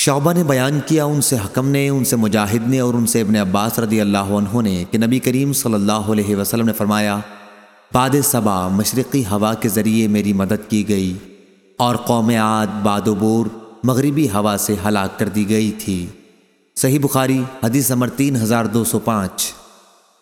شعبہ نے بیان کیا ان سے، حکم نے، ان سے مجاہد نے اور ان سے ابن عباس رضی اللہ عنہ نے کہ نبی کریم صلی اللہ علیہ وسلم نے فرمایا، باد صبا مشرقی ہوا کے ذریعے میری مدد کی گئی اور قوم عاد، باد و بور مغربی ہوا سے ہلاک کر دی گئی تھی۔ صحیح بخاری، حدیث نمبر تین ہزار دو سو پانچ۔